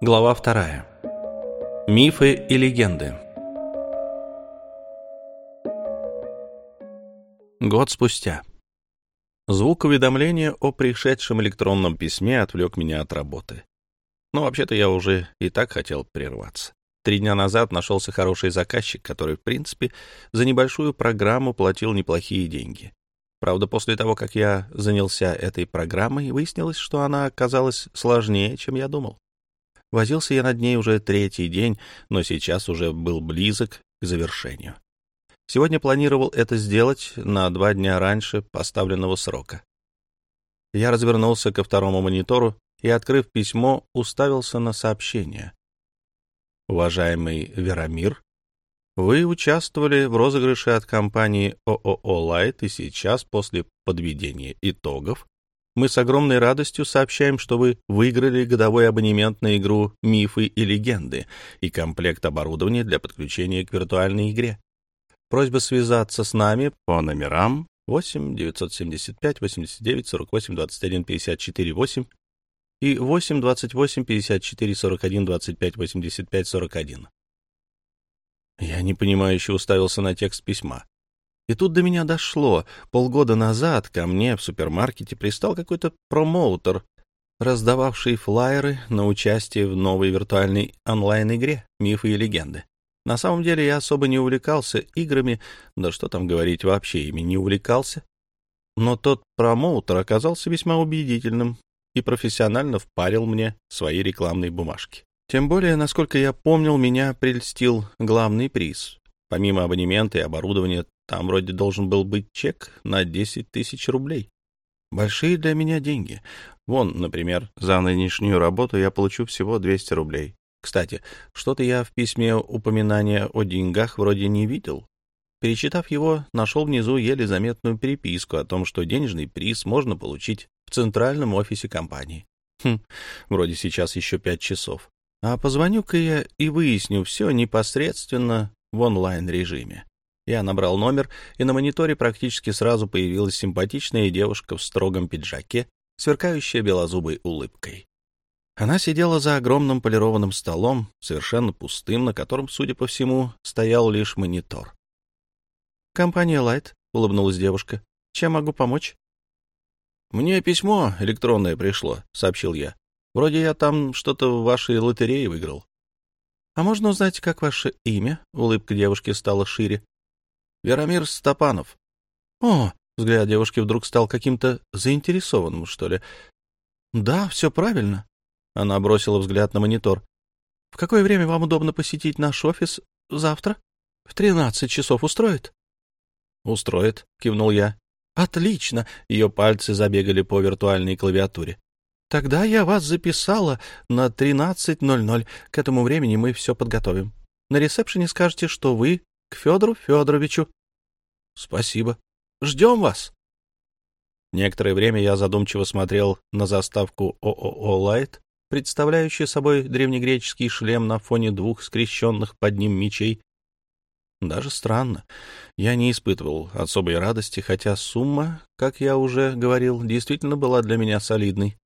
Глава вторая. Мифы и легенды. Год спустя. Звук уведомления о пришедшем электронном письме отвлек меня от работы. Но вообще-то я уже и так хотел прерваться. Три дня назад нашелся хороший заказчик, который, в принципе, за небольшую программу платил неплохие деньги. Правда, после того, как я занялся этой программой, выяснилось, что она оказалась сложнее, чем я думал. Возился я над ней уже третий день, но сейчас уже был близок к завершению. Сегодня планировал это сделать на два дня раньше поставленного срока. Я развернулся ко второму монитору и, открыв письмо, уставился на сообщение. «Уважаемый Верамир, вы участвовали в розыгрыше от компании ООО «Лайт» и сейчас, после подведения итогов, мы с огромной радостью сообщаем, что вы выиграли годовой абонемент на игру «Мифы и легенды» и комплект оборудования для подключения к виртуальной игре. Просьба связаться с нами по номерам 8 975 89 48 21 54 8 и 8 28 54 41 25 85 41. Я непонимающе уставился на текст письма. И тут до меня дошло. Полгода назад ко мне в супермаркете пристал какой-то промоутер, раздававший флаеры на участие в новой виртуальной онлайн-игре «Мифы и легенды». На самом деле я особо не увлекался играми, да что там говорить, вообще ими не увлекался. Но тот промоутер оказался весьма убедительным и профессионально впарил мне свои рекламные бумажки. Тем более, насколько я помнил, меня прельстил главный приз. Помимо абонемента и оборудования, там вроде должен был быть чек на 10 тысяч рублей. Большие для меня деньги. Вон, например, за нынешнюю работу я получу всего 200 рублей. Kстати, что-то я в письме упоминания о деньгах вроде не видел. Перечитав его, нашел внизу еле заметную переписку о том, что денежный приз можно получить в центральном офисе компании. Хм, вроде сейчас еще пять часов. А позвоню-ка я и выясню все непосредственно в онлайн-режиме. Я набрал номер, и на мониторе практически сразу появилась симпатичная девушка в строгом пиджаке, сверкающая белозубой улыбкой. Она сидела за огромным полированным столом, совершенно пустым, на котором, судя по всему, стоял лишь монитор. «Компания Лайт», — улыбнулась девушка. «Чем могу помочь?» «Мне письмо электронное пришло», — сообщил я. «Вроде я там что-то в вашей лотерее выиграл». «А можно узнать, как ваше имя?» — улыбка девушки стала шире. Веромир Стопанов. О, взгляд девушки вдруг стал каким-то заинтересованным, что ли. Да, все правильно. Она бросила взгляд на монитор. В какое время вам удобно посетить наш офис завтра? В тринадцать часов устроит? Устроит, кивнул я. Отлично. Ее пальцы забегали по виртуальной клавиатуре. Тогда я вас записала на 13.00. К этому времени мы все подготовим. На ресепшене скажете, что вы к Федору Федоровичу. — Спасибо. Ждем вас. Некоторое время я задумчиво смотрел на заставку ООО «Лайт», представляющую собой древнегреческий шлем на фоне двух скрещенных под ним мечей. Даже странно. Я не испытывал особой радости, хотя сумма, как я уже говорил, действительно была для меня солидной.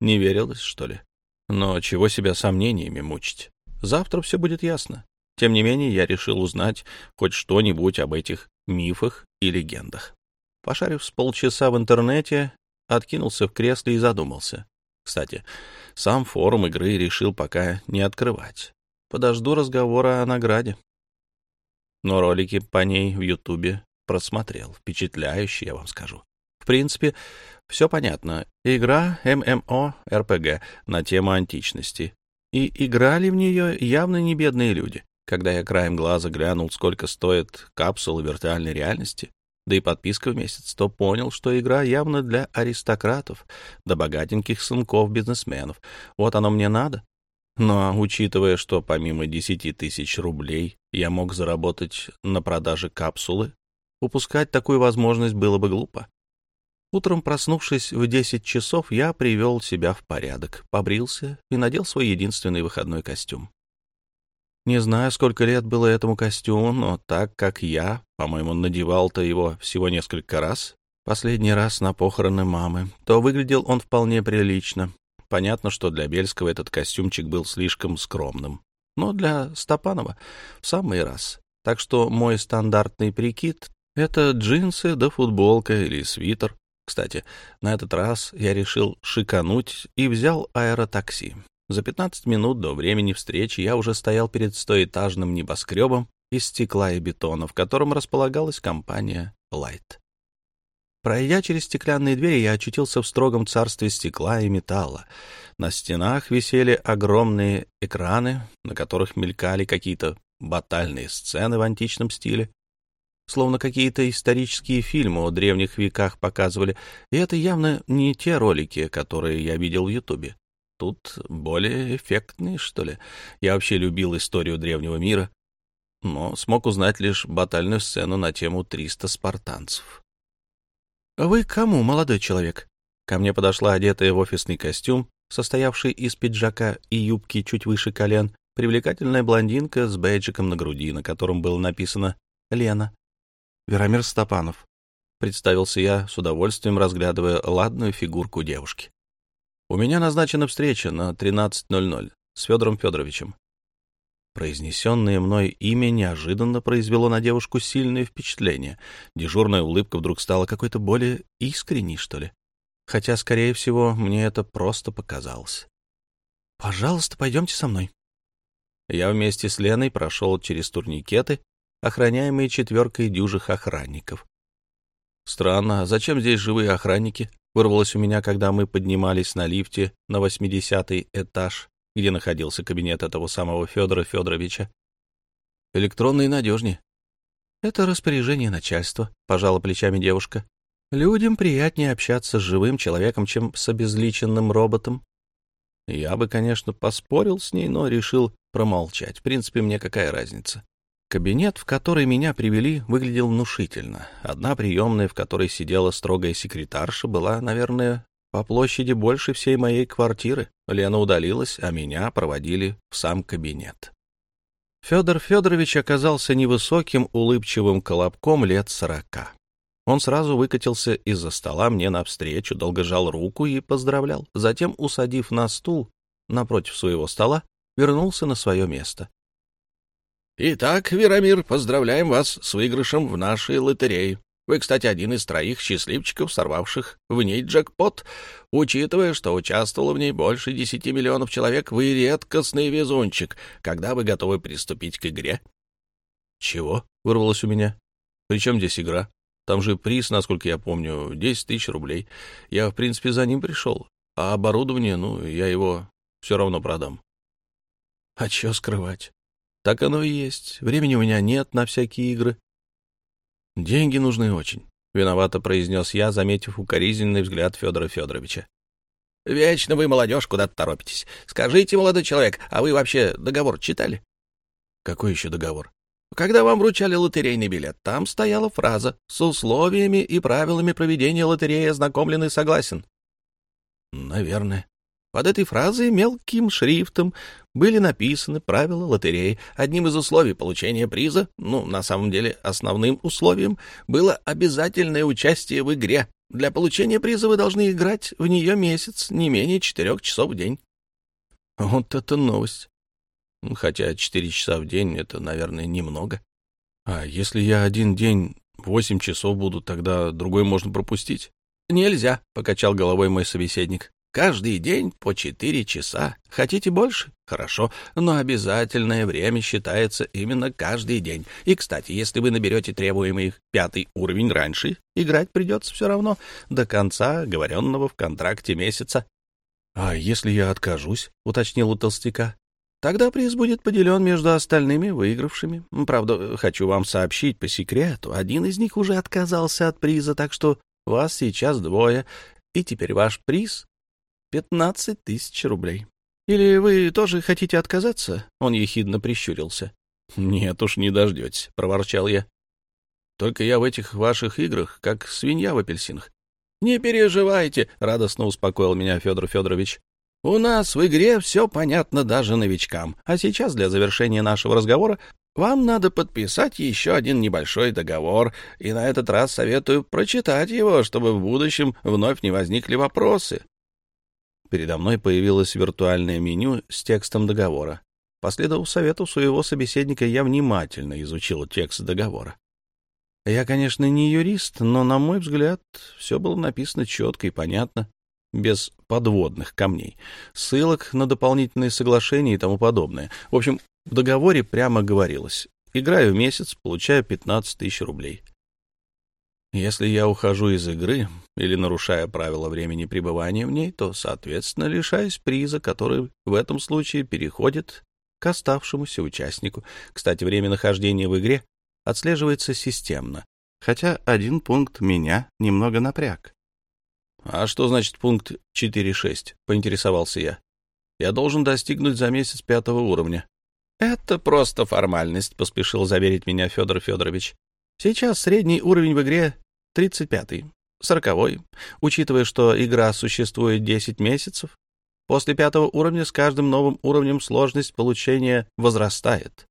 Не верилось, что ли? Но чего себя сомнениями мучить? Завтра все будет ясно. Тем не менее, я решил узнать хоть что-нибудь об этих мифах и легендах. Пошарив с полчаса в интернете, откинулся в кресле и задумался. Кстати, сам форум игры решил пока не открывать. Подожду разговора о награде. Но ролики по ней в Ютубе просмотрел. Впечатляющие, я вам скажу. В принципе, все понятно. Игра ММО РПГ на тему античности. И играли в нее явно не бедные люди. Когда я краем глаза глянул, сколько стоит капсула виртуальной реальности, да и подписка в месяц, то понял, что игра явно для аристократов, да богатеньких сынков-бизнесменов. Вот оно мне надо. Но учитывая, что помимо десяти тысяч рублей я мог заработать на продаже капсулы, упускать такую возможность было бы глупо. Утром, проснувшись в десять часов, я привел себя в порядок, побрился и надел свой единственный выходной костюм. Не знаю, сколько лет было этому костюму, но так как я, по-моему, надевал-то его всего несколько раз, последний раз на похороны мамы, то выглядел он вполне прилично. Понятно, что для Бельского этот костюмчик был слишком скромным. Но для Стопанова в самый раз. Так что мой стандартный прикид — это джинсы да футболка или свитер. Кстати, на этот раз я решил шикануть и взял аэротакси. За 15 минут до времени встречи я уже стоял перед стоэтажным небоскребом из стекла и бетона, в котором располагалась компания «Лайт». Пройдя через стеклянные двери, я очутился в строгом царстве стекла и металла. На стенах висели огромные экраны, на которых мелькали какие-то батальные сцены в античном стиле. Словно какие-то исторические фильмы о древних веках показывали, и это явно не те ролики, которые я видел в Ютубе. Тут более эффектные, что ли. Я вообще любил историю древнего мира, но смог узнать лишь батальную сцену на тему «300 спартанцев». «Вы кому, молодой человек?» Ко мне подошла одетая в офисный костюм, состоявший из пиджака и юбки чуть выше колен, привлекательная блондинка с бейджиком на груди, на котором было написано «Лена». «Веромир Стопанов», — представился я, с удовольствием разглядывая ладную фигурку девушки. «У меня назначена встреча на 13.00 с Федором Федоровичем. Произнесенное мной имя неожиданно произвело на девушку сильное впечатление. Дежурная улыбка вдруг стала какой-то более искренней, что ли. Хотя, скорее всего, мне это просто показалось. «Пожалуйста, пойдемте со мной». Я вместе с Леной прошел через турникеты, охраняемые четверкой дюжих охранников. «Странно, а зачем здесь живые охранники?» Вырвалось у меня, когда мы поднимались на лифте на восьмидесятый этаж где находился кабинет этого самого Федора Федоровича. Электронный надежнее. Это распоряжение начальства, пожала плечами девушка. Людям приятнее общаться с живым человеком, чем с обезличенным роботом. Я бы, конечно, поспорил с ней, но решил промолчать. В принципе, мне какая разница. Кабинет, в который меня привели, выглядел внушительно. Одна приемная, в которой сидела строгая секретарша, была, наверное, по площади больше всей моей квартиры. Лена удалилась, а меня проводили в сам кабинет. Федор Федорович оказался невысоким, улыбчивым колобком лет сорока. Он сразу выкатился из-за стола мне навстречу, долго жал руку и поздравлял. Затем, усадив на стул напротив своего стола, вернулся на свое место. — Итак, Веромир, поздравляем вас с выигрышем в нашей лотерее. Вы, кстати, один из троих счастливчиков, сорвавших в ней джекпот. Учитывая, что участвовало в ней больше десяти миллионов человек, вы редкостный везунчик. Когда вы готовы приступить к игре? — Чего? — вырвалось у меня. — Причем здесь игра? Там же приз, насколько я помню, десять тысяч рублей. Я, в принципе, за ним пришел. А оборудование, ну, я его все равно продам. — А что скрывать? Так оно и есть. Времени у меня нет на всякие игры. Деньги нужны очень, — виновато произнес я, заметив укоризненный взгляд Федора Федоровича. — Вечно вы, молодежь, куда-то торопитесь. Скажите, молодой человек, а вы вообще договор читали? — Какой еще договор? — Когда вам вручали лотерейный билет, там стояла фраза «С условиями и правилами проведения лотереи ознакомленный согласен». — Наверное. Под этой фразой мелким шрифтом были написаны правила лотереи. Одним из условий получения приза, ну, на самом деле основным условием, было обязательное участие в игре. Для получения приза вы должны играть в нее месяц, не менее четырех часов в день. Вот это новость. Хотя четыре часа в день — это, наверное, немного. А если я один день восемь часов буду, тогда другой можно пропустить? — Нельзя, — покачал головой мой собеседник. Каждый день по четыре часа. Хотите больше? Хорошо, но обязательное время считается именно каждый день. И, кстати, если вы наберете требуемый пятый уровень раньше, играть придется все равно до конца оговоренного в контракте месяца. — А если я откажусь? — уточнил у толстяка. — Тогда приз будет поделен между остальными выигравшими. Правда, хочу вам сообщить по секрету, один из них уже отказался от приза, так что вас сейчас двое, и теперь ваш приз Пятнадцать тысяч рублей. Или вы тоже хотите отказаться? Он ехидно прищурился. Нет уж, не дождетесь, проворчал я. Только я в этих ваших играх, как свинья в апельсинах. Не переживайте, радостно успокоил меня Федор Федорович. У нас в игре все понятно даже новичкам. А сейчас для завершения нашего разговора вам надо подписать еще один небольшой договор, и на этот раз советую прочитать его, чтобы в будущем вновь не возникли вопросы. Передо мной появилось виртуальное меню с текстом договора. Последовав совету своего собеседника, я внимательно изучил текст договора. Я, конечно, не юрист, но, на мой взгляд, все было написано четко и понятно, без подводных камней, ссылок на дополнительные соглашения и тому подобное. В общем, в договоре прямо говорилось «Играю месяц, получаю 15 тысяч рублей». Если я ухожу из игры или нарушая правила времени пребывания в ней, то, соответственно, лишаюсь приза, который в этом случае переходит к оставшемуся участнику. Кстати, время нахождения в игре отслеживается системно, хотя один пункт меня немного напряг. «А что значит пункт 4.6?» — поинтересовался я. «Я должен достигнуть за месяц пятого уровня». «Это просто формальность», — поспешил заверить меня Федор Федорович. «Сейчас средний уровень в игре 35-й, 40-й, учитывая, что игра существует 10 месяцев. После пятого уровня с каждым новым уровнем сложность получения возрастает.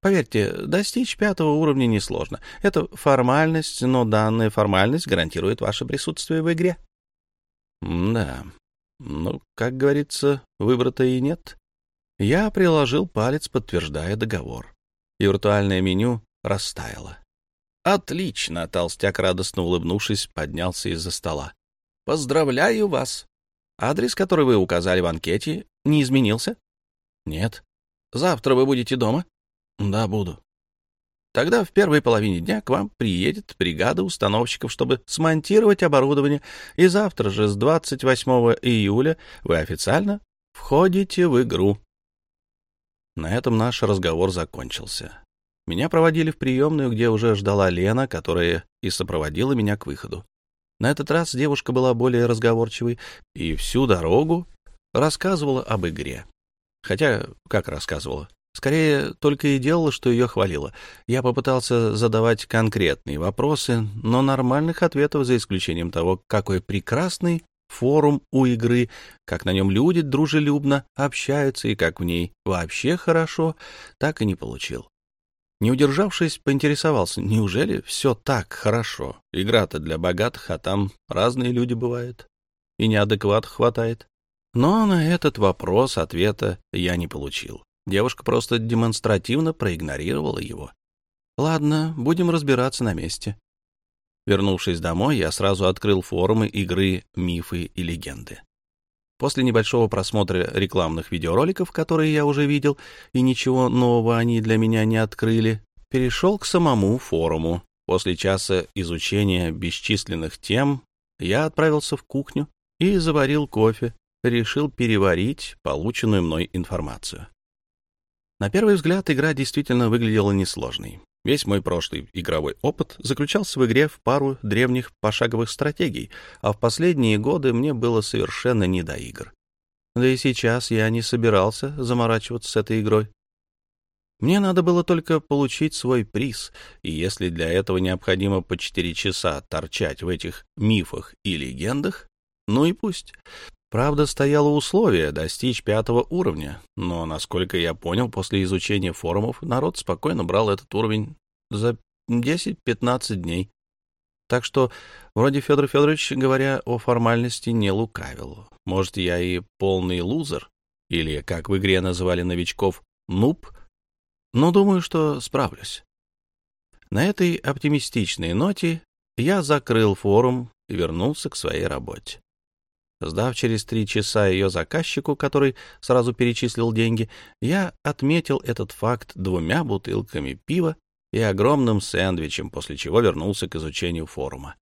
Поверьте, достичь пятого уровня несложно. Это формальность, но данная формальность гарантирует ваше присутствие в игре. Да, ну, как говорится, выбора-то и нет. Я приложил палец, подтверждая договор. И виртуальное меню растаяло. «Отлично!» — толстяк, радостно улыбнувшись, поднялся из-за стола. «Поздравляю вас! Адрес, который вы указали в анкете, не изменился?» «Нет». «Завтра вы будете дома?» «Да, буду». Тогда в первой половине дня к вам приедет бригада установщиков, чтобы смонтировать оборудование, и завтра же, с 28 июля, вы официально входите в игру. На этом наш разговор закончился. Меня проводили в приемную, где уже ждала Лена, которая и сопроводила меня к выходу. На этот раз девушка была более разговорчивой и всю дорогу рассказывала об игре. Хотя, как рассказывала? Скорее, только и делала, что ее хвалила. Я попытался задавать конкретные вопросы, но нормальных ответов, за исключением того, какой прекрасный форум у игры, как на нем люди дружелюбно общаются и как в ней вообще хорошо, так и не получил. Не удержавшись, поинтересовался, неужели все так хорошо? Игра-то для богатых, а там разные люди бывают. И неадекват хватает. Но на этот вопрос ответа я не получил. Девушка просто демонстративно проигнорировала его. Ладно, будем разбираться на месте. Вернувшись домой, я сразу открыл форумы игры «Мифы и легенды». После небольшого просмотра рекламных видеороликов, которые я уже видел, и ничего нового они для меня не открыли, перешел к самому форуму. После часа изучения бесчисленных тем я отправился в кухню и заварил кофе, решил переварить полученную мной информацию. На первый взгляд игра действительно выглядела несложной. Весь мой прошлый игровой опыт заключался в игре в пару древних пошаговых стратегий, а в последние годы мне было совершенно не до игр. Да и сейчас я не собирался заморачиваться с этой игрой. Мне надо было только получить свой приз, и если для этого необходимо по четыре часа торчать в этих мифах и легендах, ну и пусть. Правда, стояло условие достичь пятого уровня, но, насколько я понял, после изучения форумов народ спокойно брал этот уровень за 10-15 дней. Так что, вроде Федор Федорович, говоря о формальности, не лукавил. Может, я и полный лузер, или, как в игре называли новичков, нуб, но думаю, что справлюсь. На этой оптимистичной ноте я закрыл форум и вернулся к своей работе. Сдав через три часа ее заказчику, который сразу перечислил деньги, я отметил этот факт двумя бутылками пива и огромным сэндвичем, после чего вернулся к изучению форума.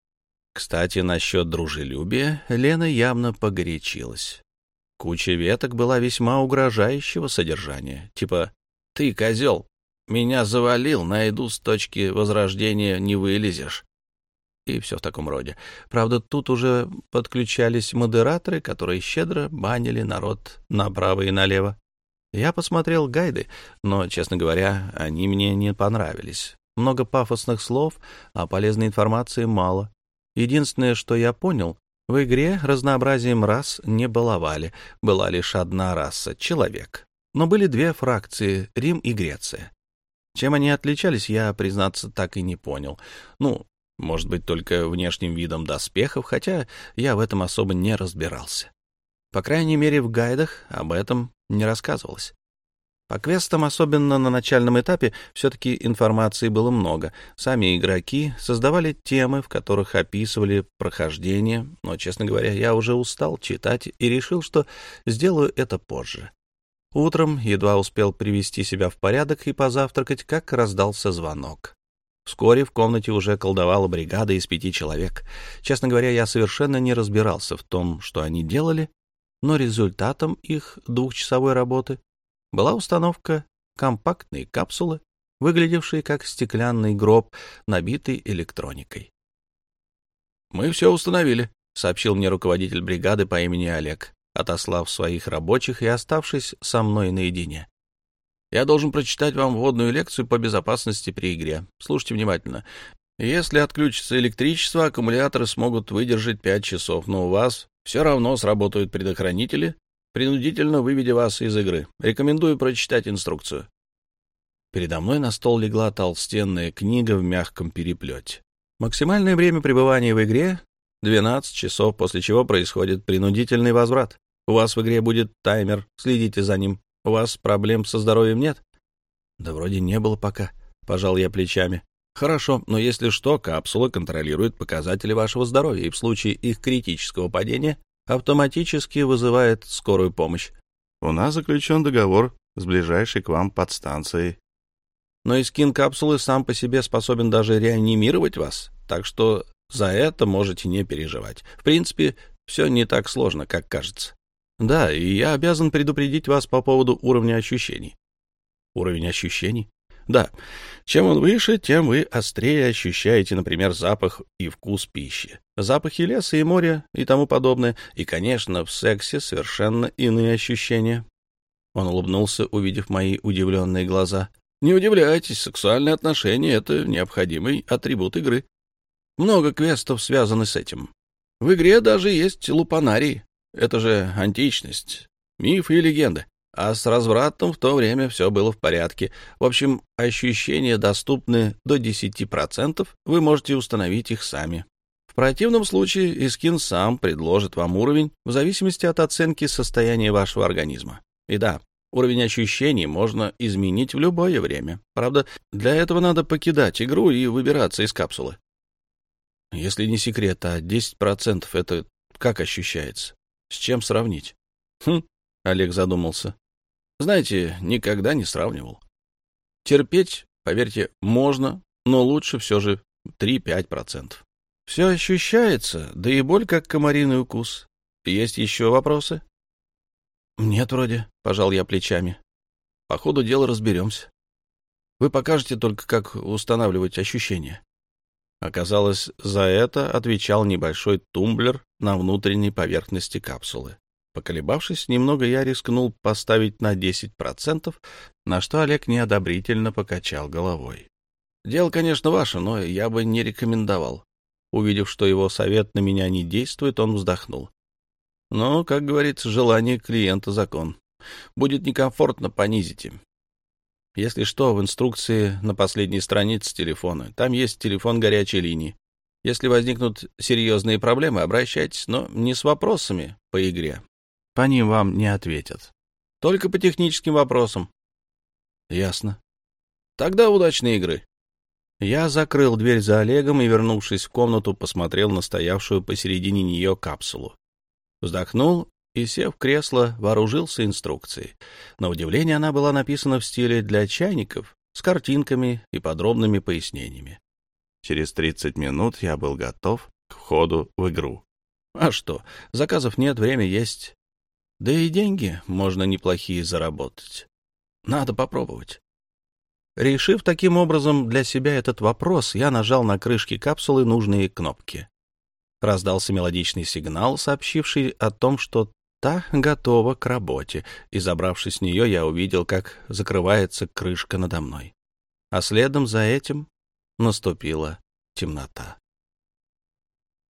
Кстати, насчет дружелюбия Лена явно погорячилась. Куча веток была весьма угрожающего содержания, типа «Ты, козел, меня завалил, найду с точки возрождения не вылезешь» и все в таком роде. Правда, тут уже подключались модераторы, которые щедро банили народ направо и налево. Я посмотрел гайды, но, честно говоря, они мне не понравились. Много пафосных слов, а полезной информации мало. Единственное, что я понял, в игре разнообразием рас не баловали, была лишь одна раса — человек. Но были две фракции — Рим и Греция. Чем они отличались, я, признаться, так и не понял. Ну, может быть, только внешним видом доспехов, хотя я в этом особо не разбирался. По крайней мере, в гайдах об этом не рассказывалось. По квестам, особенно на начальном этапе, все-таки информации было много. Сами игроки создавали темы, в которых описывали прохождение, но, честно говоря, я уже устал читать и решил, что сделаю это позже. Утром едва успел привести себя в порядок и позавтракать, как раздался звонок. Вскоре в комнате уже колдовала бригада из пяти человек. Честно говоря, я совершенно не разбирался в том, что они делали, но результатом их двухчасовой работы была установка компактной капсулы, выглядевшей как стеклянный гроб, набитый электроникой. «Мы все установили», — сообщил мне руководитель бригады по имени Олег, отослав своих рабочих и оставшись со мной наедине. «Я должен прочитать вам вводную лекцию по безопасности при игре. Слушайте внимательно. Если отключится электричество, аккумуляторы смогут выдержать 5 часов, но у вас все равно сработают предохранители, принудительно выведя вас из игры. Рекомендую прочитать инструкцию. Передо мной на стол легла толстенная книга в мягком переплете. Максимальное время пребывания в игре — 12 часов, после чего происходит принудительный возврат. У вас в игре будет таймер, следите за ним. У вас проблем со здоровьем нет? Да вроде не было пока, — пожал я плечами. Хорошо, но если что, капсула контролирует показатели вашего здоровья, и в случае их критического падения автоматически вызывает скорую помощь. У нас заключен договор с ближайшей к вам подстанцией. Но и скин капсулы сам по себе способен даже реанимировать вас, так что за это можете не переживать. В принципе, все не так сложно, как кажется. Да, и я обязан предупредить вас по поводу уровня ощущений. Уровень ощущений? Да, чем он выше, тем вы острее ощущаете, например, запах и вкус пищи, запахи леса и моря и тому подобное, и, конечно, в сексе совершенно иные ощущения. Он улыбнулся, увидев мои удивленные глаза. Не удивляйтесь, сексуальные отношения — это необходимый атрибут игры. Много квестов связаны с этим. В игре даже есть лупанарии. Это же античность, мифы и легенды. А с развратом в то время все было в порядке. В общем, ощущения доступны до 10%, вы можете установить их сами. В противном случае Искин сам предложит вам уровень в зависимости от оценки состояния вашего организма. И да, уровень ощущений можно изменить в любое время. Правда, для этого надо покидать игру и выбираться из капсулы. Если не секрет, а 10% это как ощущается? С чем сравнить? Хм, Олег задумался. Знаете, никогда не сравнивал. Терпеть, поверьте, можно, но лучше все же 3-5%. Все ощущается, да и боль, как комариный укус. Есть еще вопросы? Нет, вроде, пожал я плечами. По ходу дела разберемся. Вы покажете только, как устанавливать ощущения. Оказалось, за это отвечал небольшой тумблер на внутренней поверхности капсулы. Поколебавшись немного, я рискнул поставить на 10%, на что Олег неодобрительно покачал головой. Дело, конечно, ваше, но я бы не рекомендовал. Увидев, что его совет на меня не действует, он вздохнул. Но, как говорится, желание клиента — закон. Будет некомфортно, понизите. Если что, в инструкции на последней странице телефона. Там есть телефон горячей линии. Если возникнут серьезные проблемы, обращайтесь, но не с вопросами по игре, по ним вам не ответят. Только по техническим вопросам. Ясно. Тогда удачной игры. Я закрыл дверь за Олегом и, вернувшись в комнату, посмотрел на стоявшую посередине нее капсулу. Вздохнул и, сев в кресло, вооружился инструкцией. На удивление, она была написана в стиле для чайников, с картинками и подробными пояснениями. Через 30 минут я был готов к входу в игру. А что, заказов нет, время есть. Да и деньги можно неплохие заработать. Надо попробовать. Решив таким образом для себя этот вопрос, я нажал на крышке капсулы нужные кнопки. Раздался мелодичный сигнал, сообщивший о том, что та готова к работе, и, забравшись в нее, я увидел, как закрывается крышка надо мной. А следом за этим наступила темнота.